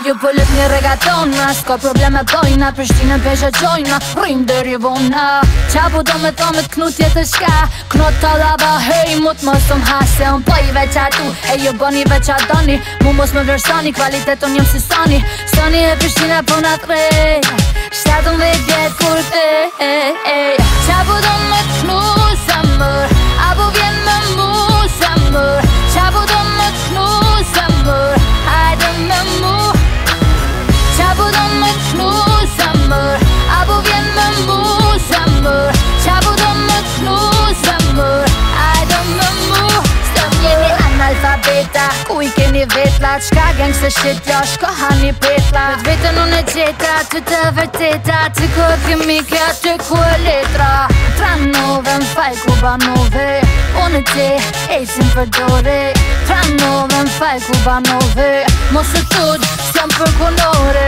Jo po lët një regaton në Shko probleme bojna Prishtinë në pesha qojna Rrinë dhe rivona Qa bu do me thome të knut jetë shka Knut të laba hej Mut mos të më hasë Se unë po i tu E jo bo një veqa doni Mu mos më vërsoni Kvaliteton njëm si soni Soni e Prishtinë e po në krej Shtetë dhe vej kur veta Ku i keni vetla, qka geng se shit jo, shko hani një petla Vët vetën unë e gjeta, të të vërteta, të kë kemika, të ku e letra Tran nove, më faj ku ba unë e gje, e si më përdore Tran nove, më faj ku ba nove, mos e të të të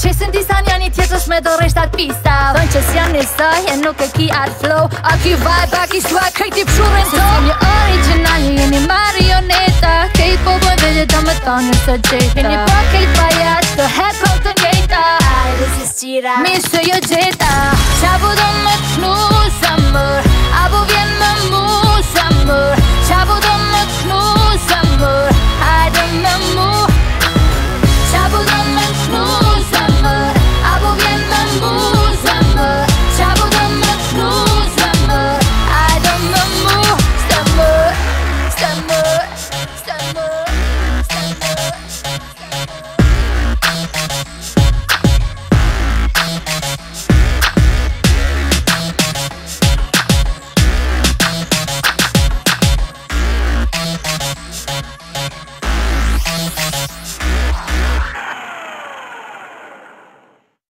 Qesën disa një një tjetë me do reshtë atë pista Thonë që si janë një saj e nuk e ki atë flow A ki vaj, pa ki shua, kaj ti pëshurën të Se si një original, një një marioneta Kaj po bojnë dhe dhe me të një së gjeta Kaj një pak e bajat, të hekot të njejta Ajë, dhe si shqira, mi së jo gjeta Qa bu do